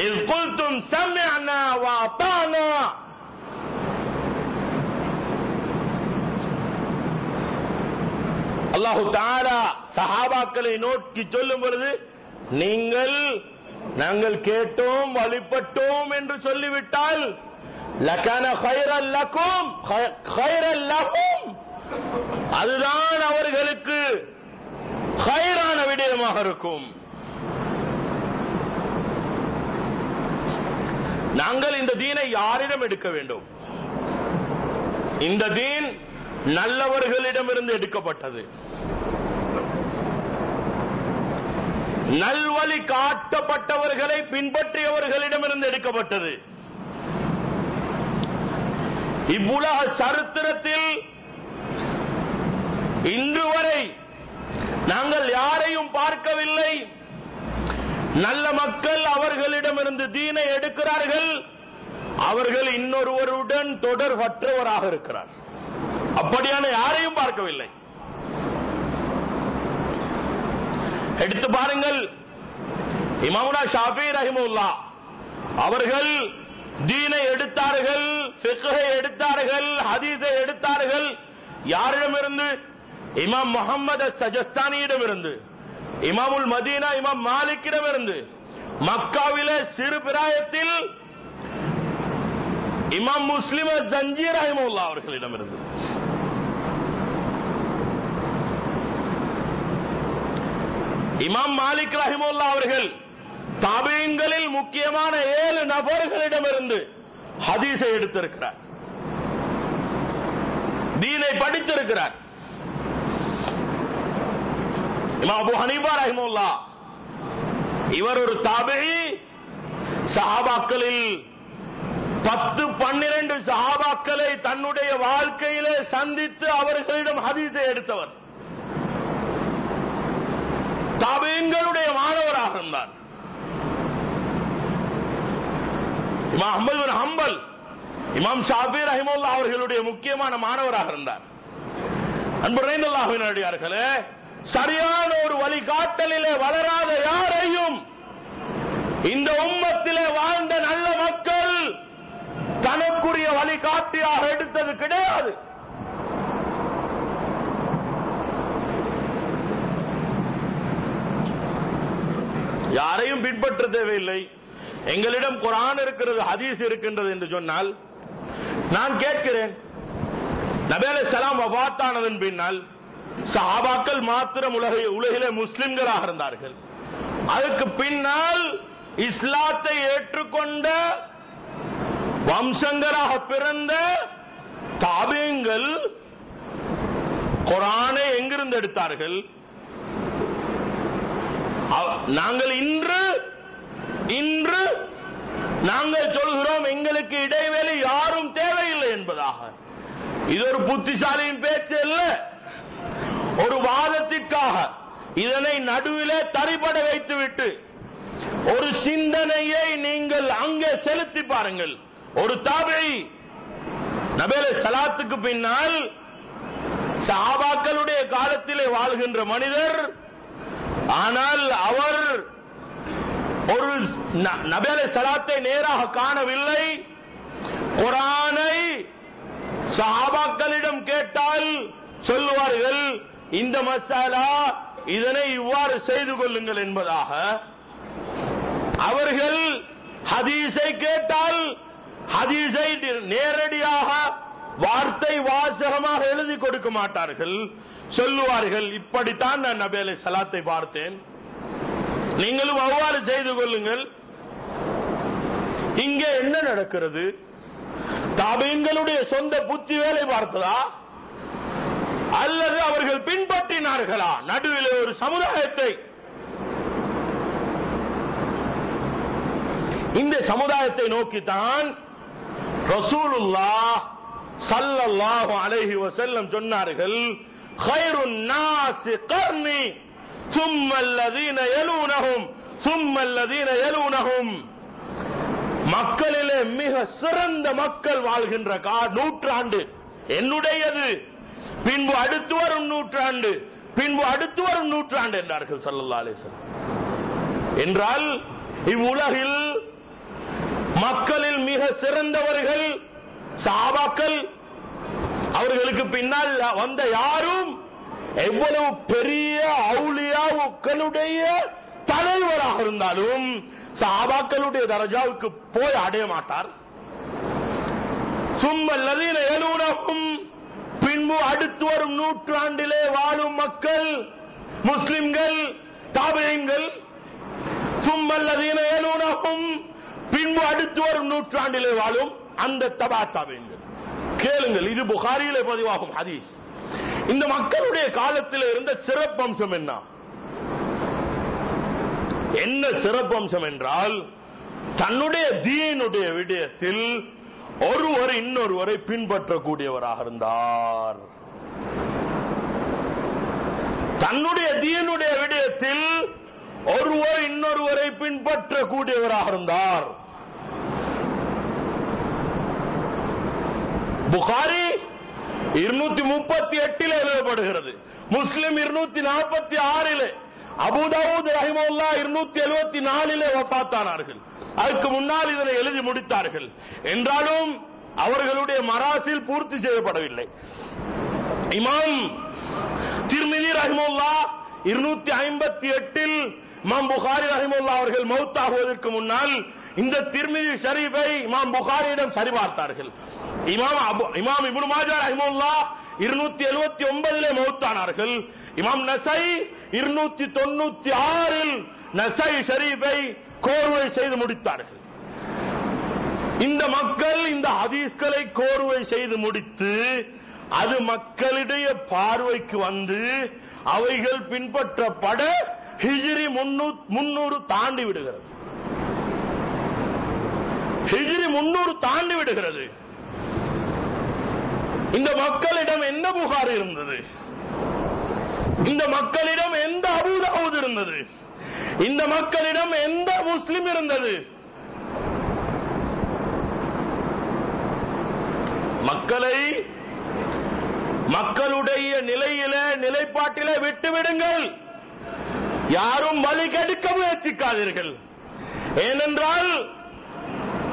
إذ قلتم سمعنا وأطعنا அல்லாஹு தாரா சஹாபாக்களை நோக்கி சொல்லும் பொழுது நீங்கள் நாங்கள் கேட்டோம் வழிபட்டோம் என்று சொல்லிவிட்டால் லக்கான ஹைரல் லக்கும் ஹைரல் லகும் அதுதான் அவர்களுக்கு ஹயரான விடயமாக இருக்கும். நாங்கள் இந்த தீனை யாரிடம் எடுக்க வேண்டும்? இந்த தீன் நல்லவர்களிடமிருந்து எடுக்கப்பட்டது. நல்வழி காட்டப்பட்டவர்களை பின்பற்றியவர்களிடமிருந்து எடுக்கப்பட்டது. இவ்வுலக சரித்திரத்தில் இன்று வரை நாங்கள் யாரையும் பார்க்கவில்லை. நல்ல மக்கள் அவர்களிடமிருந்து தீனை எடுக்கிறார்கள். அவர்கள் இன்னொருவருடன் தொடர்பற்றவராக இருக்கிறார். அப்படியான யாரையும் பார்க்கவில்லை. எடுத்து பாருங்கள். இமாமுனா ஷாபி ரஹிமுல்லா அவர்கள் தீனை எடுத்தார்கள் எடுத்தார்கள் ஹதீஸை எடுத்தார்கள். யாரிடமிருந்து இமாம் முகமது சஜஸ்தானியிடமிருந்து இமாமுல் மதீனா இமாம் மாலிக்கிடம் இருந்து மக்காவிலே சிறு பிராயத்தில் இமாம் முஸ்லிம ஜஞ்சீர் ரஹிமுல்லா அவர்களிடமிருந்து. இமாம் மாலிக் ரஹிமுல்லா அவர்கள் தாபீன்களில் முக்கியமான ஏழு நபர்களிடமிருந்து ஹதீஸை எடுத்திருக்கிறார். தீனை படித்திருக்கிறார். இமாம் அபு ஹனீஃபா ரஹிமுல்லா இவர் ஒரு தாபிழி சஹாபாக்களில் பத்து பன்னிரண்டு சஹாபாக்களை தன்னுடைய வாழ்க்கையிலே சந்தித்து அவர்களிடம் ஹதீஸை எடுத்தவர் தாபீன்களுடைய மாணவராக இருந்தார் இமாம் அஹ்மது பின் ஹம்பல் இமாம் ஷாபி ரஹிமுல்லா அவர்களுடைய முக்கியமான மாணவராக இருந்தார் அன்பு ரஹிமுல்லாஹின் அடியார்களே சரியான ஒரு வழிகாட்டலிலே வளராத யாரையும் இந்த உம்மத்திலே வாழ்ந்த நல்ல மக்கள் தனக்குரிய வழிகாட்டியாக எடுத்தது கிடையாது. யாரையும் பின்பற்ற தேவையில்லை. எங்களிடம் குரான் இருக்கிறது ஹதீஸ் இருக்கின்றது என்று சொன்னால் நான் கேட்கிறேன். நபேலை சலாம் வபாத்தானதன் பின்னால் சஹாபாக்கள் மாத்திரம் உலக உலகிலே முஸ்லிம்களாக இருந்தார்கள். அதுக்கு பின்னால் இஸ்லாத்தை ஏற்றுக்கொண்ட வம்சங்களாக பிறந்த தாபியங்கள் குரானை எங்கிருந்து எடுத்தார்கள்? நாங்கள் இன்று இன்று நாங்கள் சொல்கிறோம் எங்களுக்கு இடைவெளி யாரும் தேவையில்லை என்பதாக. இது ஒரு புத்திசாலியின் பேச்சு அல்ல. ஒரு வாதத்திற்காக இதனை நடுவிலே தரிபட வைத்துவிட்டு ஒரு சிந்தனையை நீங்கள் அங்கே செலுத்தி பாருங்கள். ஒரு தாபை நபேல சலாத்துக்கு பின்னால் சஹாபாக்களுடைய காலத்திலே வாழ்கின்ற மனிதர் ஆனால் அவர் ஒரு ந- நபேல சலாத்தை நேராக காணவில்லை. குரானை சஹாபாக்களிடம் கேட்டால் சொல்லுவார்கள் இந்த மசாலா இதனை இவ்வாறு செய்து கொள்ளுங்கள் என்பதாக அவர்கள் ஹதீஸை கேட்டால் ஹதீஸை நேரடியாக வார்த்தை வாசகமாக எழுதி கொடுக்க மாட்டார்கள். சொல்லுவார்கள் இப்படித்தான் நான் நபேலை சலாத்தை பார்த்தேன். நீங்களும் அவ்வாறு செய்து கொள்ளுங்கள். இங்கே என்ன நடக்கிறது? தாபீன்களுடைய சொந்த புத்தி வேலை பார்த்ததா? அல்லது அவர்கள் பின்பற்றினார்களா? நடுவில் ஒரு சமுதாயத்தை. இந்த சமுதாயத்தை நோக்கித்தான் ரசூலுல்லா சல்லல்லாஹு அலைஹி வசல்லம் சொன்னார்கள் خير الناس قرني ثم الذين يلونهم ثم الذين يلونهم மக்களிலே மிக சிறந்த மக்கள் வாழ்கின்ற கா நூற்றாண்டு. என்னுடையது. பின்பு அடுத்து வரும் நூற்றாண்டு பின்பு அடுத்து வரும் நூற்றாண்டு என்றார்கள் ஸல்லல்லாஹு அலிசன் என்றால் இவ்வுலகில் மக்களில் மிக சிறந்தவர்கள் சாபாக்கள் அவர்களுக்கு பின்னால் வந்த யாரும் எவ்வளவு பெரிய அவுளியாவுக்களுடைய தலைவராக இருந்தாலும் சாபாக்களுடைய தரஜாவுக்கு போய் அடைய மாட்டார். சும்மல்லதீன எழுனகும் பின்பு அடுத்து வரும் நூற்றாண்டிலே வாழும் மக்கள் முஸ்லிம்கள் தாபயங்கள் சும்மல்லதீன பின்பு அடுத்து வரும் நூற்றாண்டிலே வாழும் அந்த தபா தாபயங்கள் கேளுங்கள் இது புகாரியிலே பதிவாகும் ஹதீஸ். இந்த மக்களுடைய காலத்தில் இருந்த சிறப்பம்சம் என்ன? என்ன சிறப்பம்சம் என்றால் தன்னுடைய தீனுடைய விடயத்தில் ஒருவர் இன்னொருவரை பின்பற்றக்கூடியவராக இருந்தார். தன்னுடைய தீனுடைய விடயத்தில் ஒருவர் இன்னொருவரை பின்பற்றக்கூடியவராக இருந்தார். புகாரி இருநூத்தி முப்பத்தி எட்டில் எழுதப்படுகிறது. முஸ்லிம் இருநூத்தி நாற்பத்தி ஆறிலே அபுதாவுத் ரஹிமுல்லா இருநூத்தி எழுபத்தி நாலிலே ஒப்பாத்தானார்கள் அதுக்கு முன்னால் இதனை எழுதி முடித்தார்கள். என்றாலும் அவர்களுடைய மராசில் பூர்த்தி செய்யப்படவில்லை. இமாம் திருமிதி ரஹிமுல்லா இருநூத்தி ஐம்பத்தி எட்டில் இமாம் புகாரி ரஹிமுல்லா அவர்கள் மௌத்தாகுவதற்கு முன்னால் இந்த திருமிதி ஷரீஃபை இமாம் புகாரியிடம் சரிபார்த்தார்கள். இமாம் அபு இமாம் இப்னு மாஜா ரஹிமுல்லா இருநூத்தி எழுபத்தி ஒன்பதிலே மௌத்தானார்கள். இமாம் நசை இருநூத்தி தொண்ணூத்தி ஆறில் நசை ஷரீஃபை கோர்வை செய்து முடித்தார்கள். இந்த மக்கள் இந்த ஹதீஸ்களை கோர்வை செய்து முடித்து அது மக்களிடைய பார்வைக்கு வந்து அவைகள் பின்பற்றப்பட ஹிஜிரி முன்னூறு தாண்டி விடுகிறது. ஹிஜிரி முன்னூறு தாண்டி விடுகிறது. இந்த மக்களிடம் என்ன புகார் இருந்தது? இந்த மக்களிடம் எந்த அபூதாவது இருந்தது? இந்த மக்களிடம் எந்த முஸ்லிம் இருந்தது? மக்களை மக்களுடைய நிலையில நிலைப்பாட்டில விட்டுவிடுங்கள். யாரும் வழி கெடுக்க முயற்சிக்காதீர்கள். ஏனென்றால்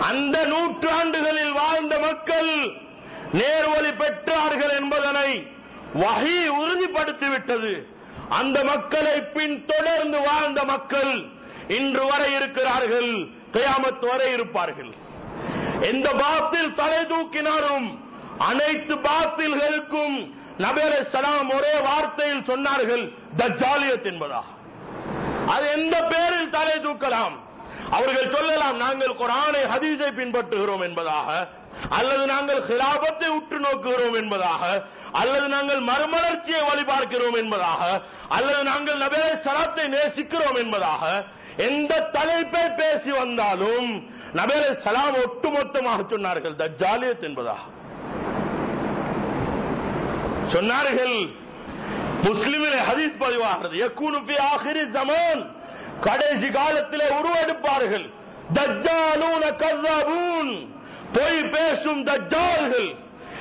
அந்த நூற்றாண்டுகளில் வாழ்ந்த மக்கள் நேர்வழி பெற்றார்கள் என்பதனை வகை உறுதிப்படுத்திவிட்டது. அந்த மக்களை பின்தொடர்ந்து வாழ்ந்த மக்கள் இன்று வரை இருக்கிறார்கள் கயாமத்து வரை இருப்பார்கள். எந்த பாத்தில் தலை தூக்கினாலும் அனைத்து பாத்தில்களுக்கும் நபேர சலாம் ஒரே வார்த்தையில் சொன்னார்கள் தஜாலியத் என்பதா அது எந்த பேரில் தலை தூக்கலாம்? அவர்கள் சொல்லலாம் நாங்கள் குரானை ஹதீஸை பின்பற்றுகிறோம் என்பதாக. அல்லது நாங்கள் ஹிலாபத்தை உற்று நோக்குகிறோம் என்பதாக அல்லது நாங்கள் மறுமலர்ச்சியை வழிபார்க்கிறோம் என்பதாக அல்லது நாங்கள் நபே சலாத்தை நேசிக்கிறோம் என்பதாக எந்த தலைப்பை பேசி வந்தாலும் நபேரை சலாம் ஒட்டுமொத்தமாக சொன்னார்கள் தஜாலியத் என்பதாக. சொன்னார்கள் முஸ்லிமிலே ஹதீஸ் பதிவாகிறது எக்கூனுப்பி ஆகிரி ஜமான் கடைசி காலத்திலே உருவெடுப்பார்கள் தஜ்ஜாலூன கர்ராபூன். பொய் பேசும் தஜ்ஜால்கள்.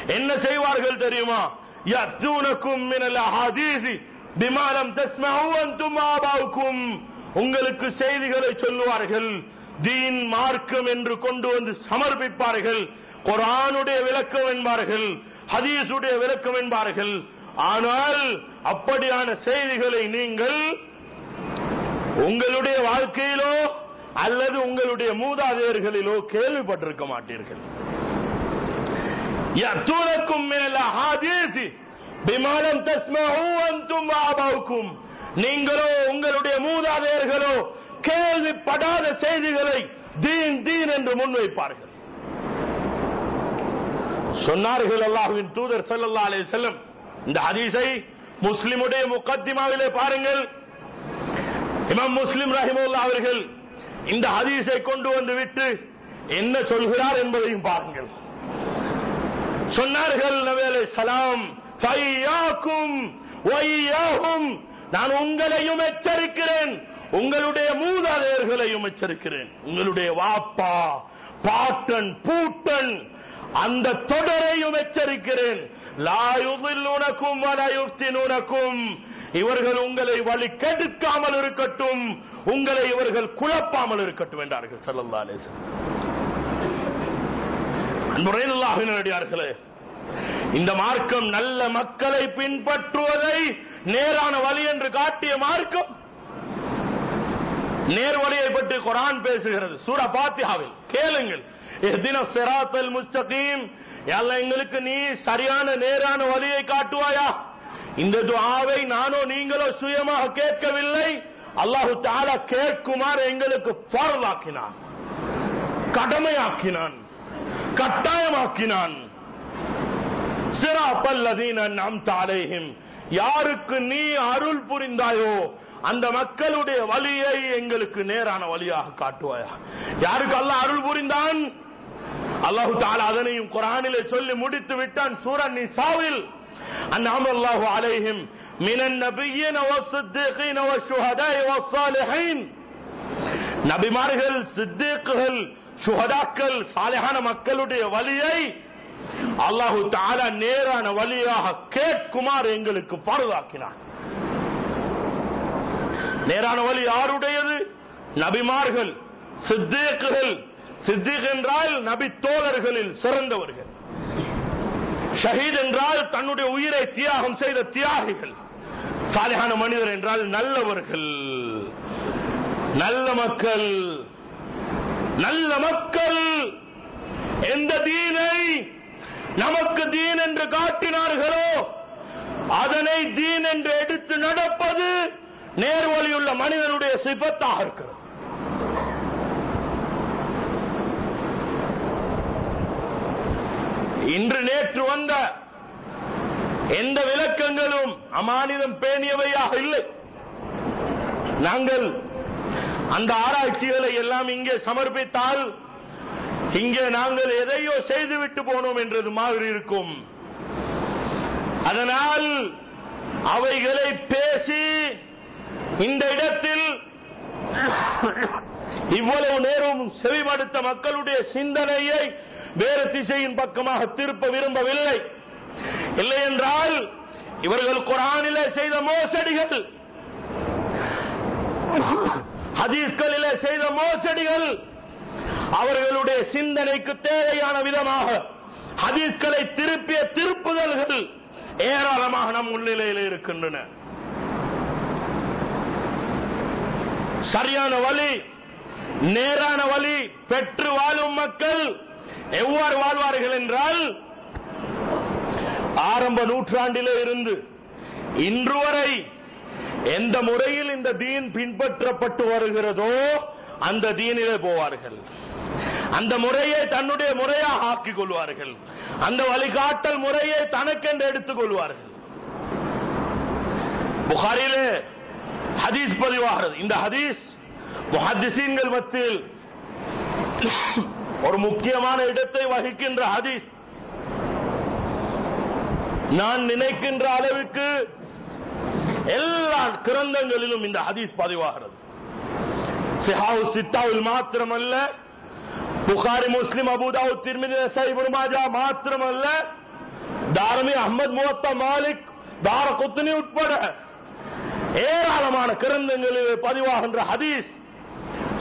என்ன செய்வார்கள் தெரியுமா? யத்தூனக்கும் மினல் அஹாதீஸ் பிமா லம் ஆபாவுக்கும். உங்களுக்கு செய்திகளை சொல்லுவார்கள். தீன் மார்க்கம் என்று கொண்டு வந்து சமர்ப்பிப்பார்கள். குரானுடைய விளக்கம் என்பார்கள். ஹதீஸுடைய விளக்கம் என்பார்கள். ஆனால் அப்படியான செய்திகளை நீங்கள் உங்களுடைய வாழ்க்கையிலோ அல்லது உங்களுடைய மூதாதையர்களிலோ கேள்விப்பட்டிருக்க மாட்டீர்கள். யத்துலக்கும் மேல ஹாதீசி விமானம் தஸ்மஹூ அன்தும் வாபாவுக்கும் நீங்களோ உங்களுடைய மூதாதையர்களோ கேள்விப்படாத செய்திகளை தீன் தீன் என்று முன்வைப்பார்கள். சொன்னார்கள் அல்லாஹுவின் தூதர் சல்லா அலே செல்லம் இந்த ஹதீஸை முஸ்லிமுடைய முக்கத்திமாவிலே பாருங்கள். இமாம் முஸ்லிம் ரஹிமுல்லா அவர்கள் இந்த ஹதீஸை கொண்டு வந்து விட்டு என்ன சொல்கிறார் என்பதையும் பாருங்கள். சொன்னார்கள் நவேலை சலாம் நான் உங்களையும் எச்சரிக்கிறேன் உங்களுடைய மூதாதையர்களையும் எச்சரிக்கிறேன். உங்களுடைய வாப்பா பாட்டன் பூட்டன் அந்த தொடரையும் எச்சரிக்கிறேன். லாயுதில்லுனக்கும் உனக்கும் இவர்கள் உங்களை வழி கெடுக்காமல் இருக்கட்டும் உங்களை இவர்கள் குழப்பாமல் இருக்கட்டும் என்றார்கள். ஸல்லல்லாஹு அலைஹி வஸல்லம். நேரடியார்களே இந்த மார்க்கம் நல்ல மக்களை பின்பற்றுவதை நேரான வழி என்று காட்டிய மார்க்கம். நேர்வழியை பற்றி குரான் பேசுகிறது. சூரா பாத்தியாவில் கேளுங்கள். எதின சிராத்தல் முஸ்தகீம். எல்லாம் எங்களுக்கு நீ சரியான நேரான வழியை காட்டுவாயா? இந்த துஆவை நானோ நீங்களோ சுயமாக கேட்கவில்லை. அல்லாஹு தாலா கேட்குமாறு எங்களுக்கு பரவாக்கினான் கடமையாக்கினான். கட்டாயமாக்கினான். சிராப்பல்லதீன நம் தாலேஹிம் யாருக்கு நீ அருள் புரிந்தாயோ அந்த மக்களுடைய வழியை எங்களுக்கு நேரான வழியாக காட்டுவாயா? யாருக்கு அல்ல அருள் புரிந்தான்? அல்லாஹு தாலா அதனையும் குரானிலே சொல்லி முடித்து விட்டான் சூரன் நிசாவில். أنعم الله عليهم من النبيين والصديقين والشهداء والصالحين நபிமார்கள் சித்திக்குகள் சுகதாக்கள் சாலையான மக்களுடைய வழியை அல்லாஹு தாலா நேரான வழியாக கேட்குமாறு எங்களுக்கு பருதாக்கினார் நேரான வழி யாருடையது நபிமார்கள் சித்தீக்குகள் சித்திக் என்றால் நபி தோழர்களில் சிறந்தவர்கள் ஷஹீத் என்றால் தன்னுடைய உயிரை தியாகம் செய்த தியாகிகள். சாலையான மனிதர் என்றால் நல்லவர்கள். நல்ல மக்கள். நல்ல மக்கள். எந்த தீனை நமக்கு தீன் என்று காட்டினார்களோ அதனை தீன் என்று எடுத்து நடப்பது நேர்வழியுள்ள மனிதனுடைய சிபத்தாக இருக்கிறது. இன்று நேற்று வந்த எந்த விளக்கங்களும் அமானிதம் பேணியவையாக இல்லை. நாங்கள் அந்த ஆராய்ச்சிகளை எல்லாம் இங்கே சமர்ப்பித்தால் இங்கே நாங்கள் எதையோ செய்துவிட்டு போனோம் என்றது மாதிரி இருக்கும். அதனால் அவைகளை பேசி இந்த இடத்தில் இவ்வளவு நேரம் செவிமடுத்த மக்களுடைய சிந்தனையை வேறு திசையின் பக்கமாக திருப்ப விரும்பவில்லை. இல்லை என்றால் இவர்கள் குரானிலே செய்த மோசடிகள் ஹதீஸ்களிலே செய்த மோசடிகள் அவர்களுடைய சிந்தனைக்கு தேவையான விதமாக ஹதீஸ்களை திருப்பிய திருப்புதல்கள் ஏராளமாக நம் முன்னிலையில் இருக்கின்றன. சரியான வழி நேரான வழி பெற்று வாழும் மக்கள் எவ்வாறு வாழ்வார்கள் என்றால் ஆரம்ப நூற்றாண்டிலே இருந்து இன்று வரை எந்த முறையில் இந்த தீன் பின்பற்றப்பட்டு வருகிறதோ அந்த தீனிலே போவார்கள். அந்த முறையை தன்னுடைய முறையாக ஆக்கிக் கொள்வார்கள். அந்த வழிகாட்டல் முறையை தனக்கென்று எடுத்துக் கொள்வார்கள். புகாரிலே ஹதீஸ் பதிவாகிறது. இந்த ஹதீஸ் முஹத்திசீன்கள் மத்தியில் ஒரு முக்கியமான இடத்தை வகிக்கின்ற ஹதீஸ். நான் நினைக்கின்ற அளவுக்கு எல்லா கிரந்தங்களிலும் இந்த ஹதீஸ் பதிவாகிறது. சிஹாவு சித்தாவில் மாத்திரமல்ல புகாரி முஸ்லிம் அபுதாவு திருமதி சைபுர்மாஜா மாத்திரமல்ல தாரமி அஹமது முகத்த மாலிக் தார குத்துனி உட்பட ஏராளமான கிரந்தங்களில் பதிவாகின்ற ஹதீஸ்.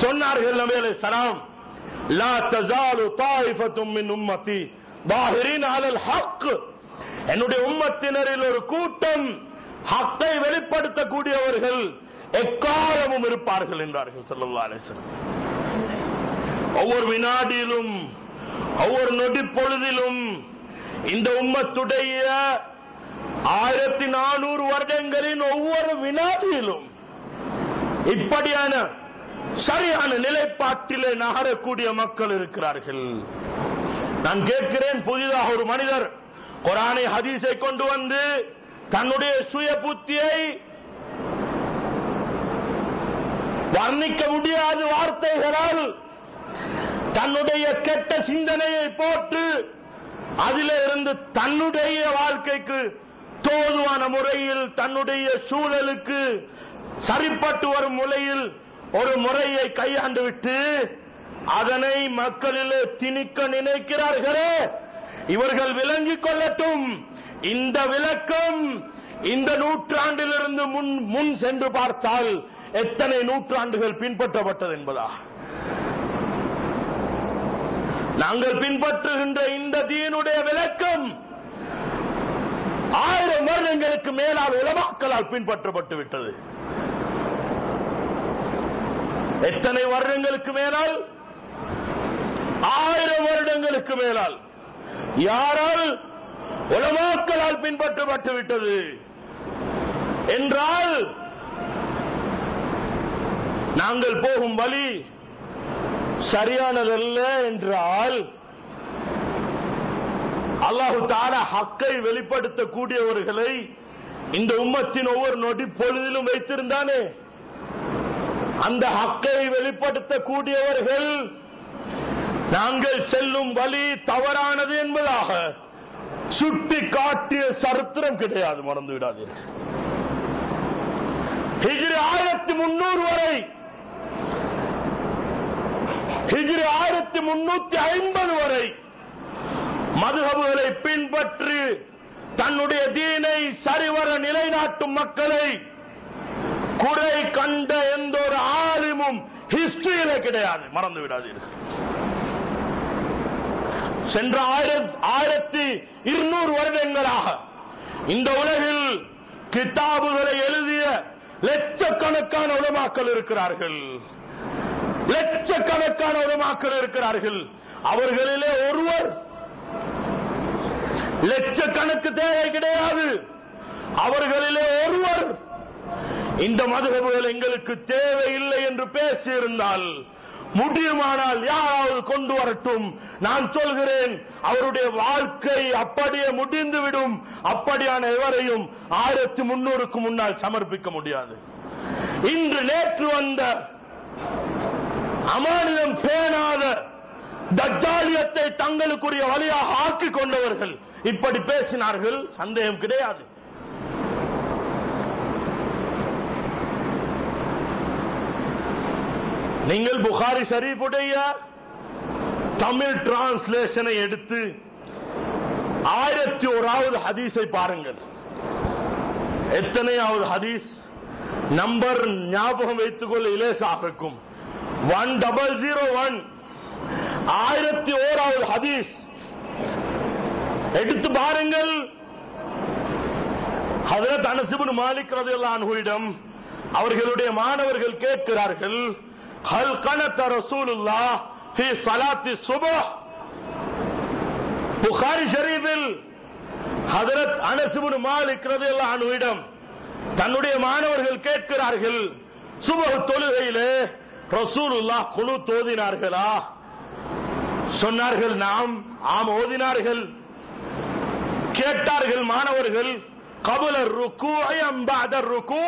சொன்னார்கள் நபி சலாம். லா தஸாலு தாயிஃபத்தும் மின் உம்மத்தி தாஹிரீன் அலல் ஹக் என்னுடைய உம்மத்தினரில் ஒரு கூட்டம் ஹக்கை வெளிப்படுத்தக்கூடியவர்கள் எக்காலமும் இருப்பார்கள் என்றார்கள் ஸல்லல்லாஹு ஒவ்வொரு வினாடியிலும் ஒவ்வொரு நொடி பொழுதிலும் இந்த உம்மத்துடைய ஆயிரத்தி நானூறு வருடங்களின் ஒவ்வொரு வினாடியிலும் இப்படியான சரியான நிலைப்பாட்டிலே நகரக்கூடிய மக்கள் இருக்கிறார்கள். நான் கேட்கிறேன் புதிதாக ஒரு மனிதர் குரானை ஹதீஸை கொண்டு வந்து தன்னுடைய சுய புத்தியை வர்ணிக்க முடியாத வார்த்தைகளால் தன்னுடைய கெட்ட சிந்தனையை போட்டு அதிலிருந்து தன்னுடைய வாழ்க்கைக்கு தோதுவான முறையில் தன்னுடைய சூழலுக்கு சரிப்பட்டு வரும் முறையில் ஒரு முறையை கையாண்டு விட்டு அதனை மக்களிலே திணிக்க நினைக்கிறார்களே. இவர்கள் விளங்கிக் கொள்ளட்டும். இந்த விளக்கம் இந்த நூற்றாண்டிலிருந்து முன் முன் சென்று பார்த்தால் எத்தனை நூற்றாண்டுகள் பின்பற்றப்பட்டது என்பதா நாங்கள் பின்பற்றுகின்ற இந்த தீனுடைய விளக்கம் ஆயிரம் வருடங்களுக்கு மேலால் உலமாக்களால் பின்பற்றப்பட்டு விட்டது எத்தனை வருடங்களுக்கு மேலால்? ஆயிரம் வருடங்களுக்கு மேலால். யாரால் உலமாக்களால் பின்பற்றப்பட்டு விட்டது? என்றால் நாங்கள் போகும் வழி சரியானதல்ல என்றால் அல்லாஹு தாலா ஹக்கை வெளிப்படுத்தக்கூடியவர்களை இந்த உம்மத்தின் ஒவ்வொரு நொடி பொழுதிலும் வைத்திருந்தானே? அந்த ஹக்கை வெளிப்படுத்தக்கூடியவர்கள் நாங்கள் செல்லும் வழி தவறானது என்பதாக சுட்டி காட்டிய சரித்திரம் கிடையாது. மறந்து விடாதீர்கள். ஹிஜ்ரி ஆயிரத்தி முன்னூறு வரை ஹிஜ்ரி ஆயிரத்தி முன்னூத்தி ஐம்பது வரை மதுகபுகளை பின்பற்றி தன்னுடைய தீனை சரிவர நிலைநாட்டும் மக்களை குறை கண்ட எந்த ஒரு ஆலிமும் ஹிஸ்டரியில கிடையாது. மறந்து விடாதீர்கள். சென்ற ஆயிரத்தி ஆயிரத்தி இருநூறு வருடங்களாக இந்த உலகில் கிதாபுகளை எழுதிய லட்சக்கணக்கான உலமாக்கள் இருக்கிறார்கள். லட்சக்கணக்கான உலமாக்கள் இருக்கிறார்கள். அவர்களிலே ஒருவர் லட்சக்கணக்கு தேவை கிடையாது. அவர்களிலே ஒருவர் இந்த மதுகபுகள் எங்களுக்கு தேவையில்லை என்று பேசியிருந்தால் முடியுமானால் யாராவது கொண்டு வரட்டும். நான் சொல்கிறேன் அவருடைய வாழ்க்கை அப்படியே முடிந்துவிடும். அப்படியான எவரையும் ஆயிரத்தி முன்னூறுக்கு முன்னால் சமர்ப்பிக்க முடியாது. இன்று நேற்று வந்த அமானிதம் பேணாத தஜாலியத்தை தங்களுக்குரிய வழியாக ஆக்கிக் கொண்டவர்கள் இப்படி பேசினார்கள் சந்தேகம் கிடையாது. நீங்கள் புகாரி ஷரீஃபுடைய தமிழ் டிரான்ஸ்லேஷனை எடுத்து ஆயிரத்தி ஓராவது ஹதீஸை பாருங்கள். எத்தனையாவது ஹதீஸ்? நம்பர் ஞாபகம் வைத்துக் கொள்ள இலேசாக இருக்கும். One double zero one. ஆயிரத்தி ஓராவது ஹதீஸ். எடுத்து பாருங்கள். ஹதரத் அனசிபுன் மாலிக் ரதியல்லான்ஹுவிடம் அவர்களுடைய மாணவர்கள் கேட்கிறார்கள். ஹல் கனத்த ரசூலுல்லா ஃபி ஸலாத்தி சுபஹ் புகாரி ஷரீஃபில் ஹதரத் அனசிபுன் மாலிக் ரதியல்லான்ஹுவிடம் தன்னுடைய மாணவர்கள் கேட்கிறார்கள் சுபஹ் தொழுகையிலே ரசூலுல்லா குழு தோதினார்களா? சொன்னார்கள் நாம் ஆம் ஓதினார்கள். கேட்டார்கள் மாணவர்கள் கபுல ருக்கு அம்பாதர் ருக்கு?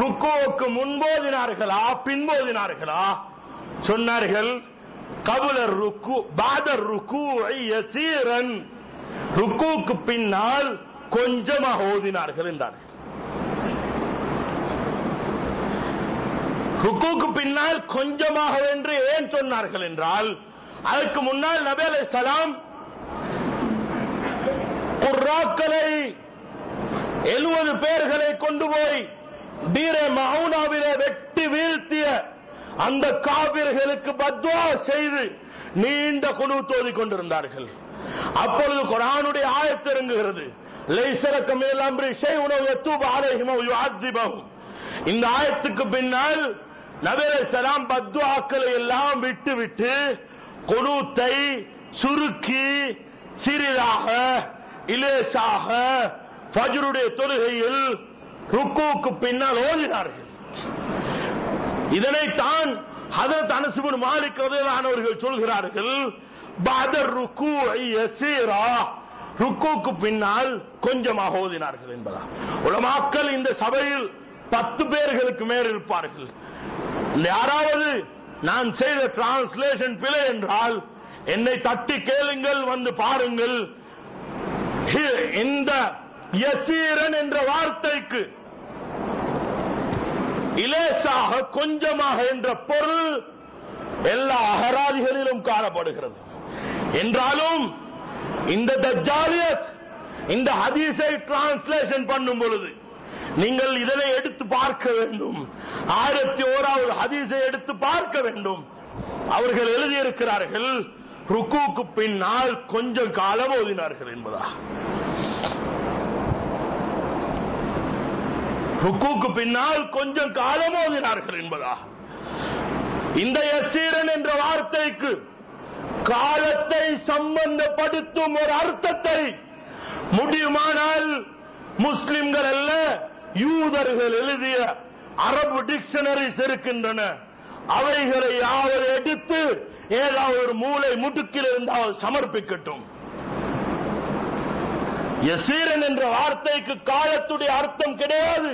ருக்கோவுக்கு முன்போதினார்களா பின்போதினார்களா? சொன்னார்கள் கபுலர் ருக்கு பாதர் ருக்கு யசீரன். ருக்குவுக்கு பின்னால் கொஞ்சமாக ஓதினார்கள் என்றார்கள். ருக்குக்கு பின்னால் கொஞ்சமாக என்று ஏன் சொன்னார்கள் என்றால் அதற்கு முன்னால் நபி அலை சலாம் குர்ராக்களை எழுபது பேர்களை கொண்டு போய் பீரே மவுனாவிலே வெட்டி வீழ்த்திய அந்த காவிர்களுக்கு பத்வா செய்து நீண்ட குழு தோதி கொண்டிருந்தார்கள். அப்பொழுது குரானுடைய ஆயத்திறங்குகிறது லைசரக்கம் எல்லாம் செய் உணவு எத்தூப ஆலயமோ இந்த ஆயத்துக்கு பின்னால் நபேல சலாம் பத்வாக்களை எல்லாம் விட்டு விட்டு குனூத்தை சுருக்கி சிறிதாக இலேசாக ஃபஜருடைய தொழுகையில் ருக்குவுக்கு பின்னால் ஓதினார்கள் இதனைத்தான் ஹதரத் அனசுபின் மாலிக் அவர்கள் சொல்கிறார்கள். பதர் ருக்கு யசீரா. ருக்குவுக்கு பின்னால் கொஞ்சமாக ஓதினார்கள் என்பதா உலமாக்கள் இந்த சபையில் பத்து பேர்களுக்கு மேல் இருப்பார்கள். யாராவது நான் செய்த டிரான்ஸ்லேஷன் பிழை என்றால் என்னை தட்டி கேளுங்கள் வந்து பாருங்கள். ஹி- இந்த யசீரன் என்ற வார்த்தைக்கு இலேசாக கொஞ்சமாக என்ற பொருள் எல்லா அகராதிகளிலும் காணப்படுகிறது. என்றாலும் இந்த தஜ்ஜாலியத் இந்த ஹதீஸை டிரான்ஸ்லேஷன் பண்ணும் பொழுது நீங்கள் இதனை எடுத்து பார்க்க வேண்டும். ஆயிரத்தி ஓராவது ஹதீஸை எடுத்து பார்க்க வேண்டும். அவர்கள் எழுதியிருக்கிறார்கள் ருக்கூக்கு பின்னால் கொஞ்சம் காலம் ஓதினார்கள் என்பதா ருக்குவுக்கு பின்னால் கொஞ்சம் காலமோதினார்கள் என்பதாக. என்பதா இந்த யசீரன் என்ற வார்த்தைக்கு காலத்தை சம்பந்தப்படுத்தும் ஒரு அர்த்தத்தை முடியுமானால் முஸ்லிம்கள் அல்ல யூதர்கள் எழுதிய அரபு டிக்ஷனரிஸ் இருக்கின்றன. அவைகளை யாவது எடுத்து ஏதாவது ஒரு மூளை முடுக்கில் இருந்தால் சமர்ப்பிக்கட்டும். எசீரன் என்ற வார்த்தைக்கு காலத்துடைய அர்த்தம் கிடையாது.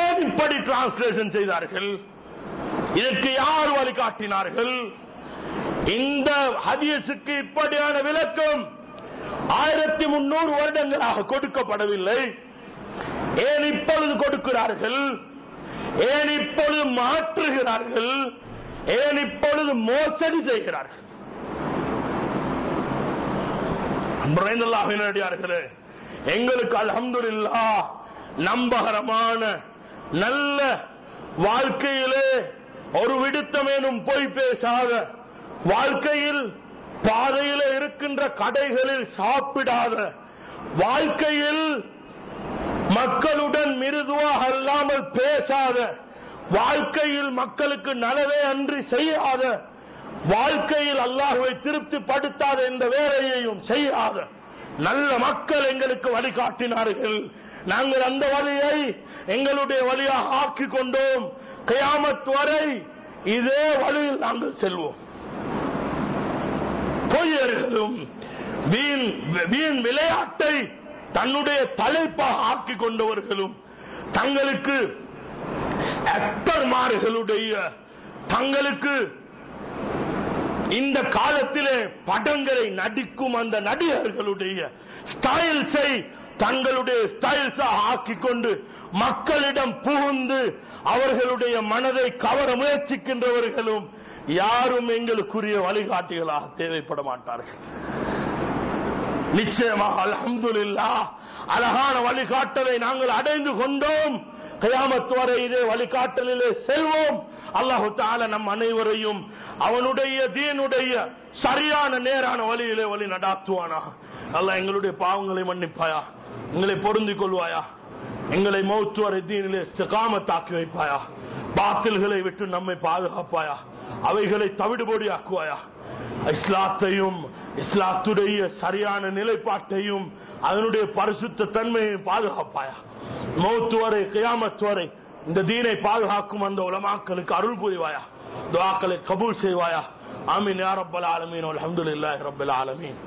ஏன் இப்படி டிரான்ஸ்லேஷன் செய்தார்கள். இதற்கு யார் வழிகாட்டினார்கள் இந்த ஹதீஸுக்கு இப்படியான விளக்கம் ஆயிரத்தி முன்னூறு வருடங்களாக கொடுக்கப்படவில்லை. ஏன் இப்பொழுது கொடுக்கிறார்கள்? ஏன் இப்பொழுது மாற்றுகிறார்கள்? ஏன் இப்பொழுது மோசடி செய்கிறார்கள்? அன்புரைந்தல்லாஹினடியார்களே எங்களுக்கு அல்ஹம்துலில்லா நம்பகரமான நல்ல வாழ்க்கையிலே ஒரு விடுத்தமேனும் பொய் பேசாத வாழ்க்கையில் பாதையிலே இருக்கின்ற கடைகளில் சாப்பிடாத வாழ்க்கையில் மக்களுடன் மிருதுவாக அல்லாமல் பேசாத வாழ்க்கையில் மக்களுக்கு நலவே அன்றி செய்யாத வாழ்க்கையில் அல்லாஹுவை திருப்திப்படுத்தாத இந்த வேலையையும் செய்யாத நல்ல மக்கள் எங்களுக்கு வழிகாட்டினார்கள் நாங்கள் அந்த வழியை எங்களுடைய வழியாக ஆக்கிக் கொண்டோம் கயாமத் வரை இதே வழியில் நாங்கள் செல்வோம். பொய்யர்களும் வீண் வீண் விளையாட்டை தன்னுடைய தலைப்பாக ஆக்கிக் கொண்டவர்களும் தங்களுக்கு ஆக்டர்மார்களுடைய தங்களுக்கு இந்த காலத்திலே படங்களை நடிக்கும் அந்த நடிகர்களுடைய ஸ்டைல்ஸை தங்களுடைய ஸ்டைல்ஸாக ஆக்கிக் கொண்டு மக்களிடம் புகுந்து அவர்களுடைய மனதை கவர முயற்சிக்கின்றவர்களும் யாரும் எங்களுக்குரிய வழிகாட்டிகளாக தேவைப்பட மாட்டார்கள். நிச்சயமாக அலமதுல்லா அழகான வழிகாட்டலை நாங்கள் அடைந்து கொண்டோம். கயாமத் வரை இதே வழிகாட்டலிலே செல்வோம். அல்லாஹு தால நம் அனைவரையும் அவனுடைய தீனுடைய சரியான நேரான வழியிலே வழி நடாத்துவானாக. அல்ல எங்களுடைய பாவங்களை மன்னிப்பாயா? எங்களை பொருந்திக் கொள்வாயா எங்களை மௌத்துவரை தீனிலே காமத்தாக்கி வைப்பாயா? பாத்தில்களை விட்டு நம்மை பாதுகாப்பாயா? அவைகளை தவிடுபோடி ஆக்குவாயா இஸ்லாத்தையும் இஸ்லாத்துடைய சரியான நிலைப்பாட்டையும் அதனுடைய பரிசுத்த தன்மையையும் பாதுகாப்பாயா? மௌத்துவரை கியாமத்துவரை இந்த தீனை பாதுகாக்கும் அந்த உலமாக்களுக்கு அருள் புரிவாயா? துவாக்களை கபூல் செய்வாயா? ஆமீன் யார் ரப்பல் ஆலமீன். அல்ஹம்துலில்லாஹி ரப்பல் ஆலமீன்.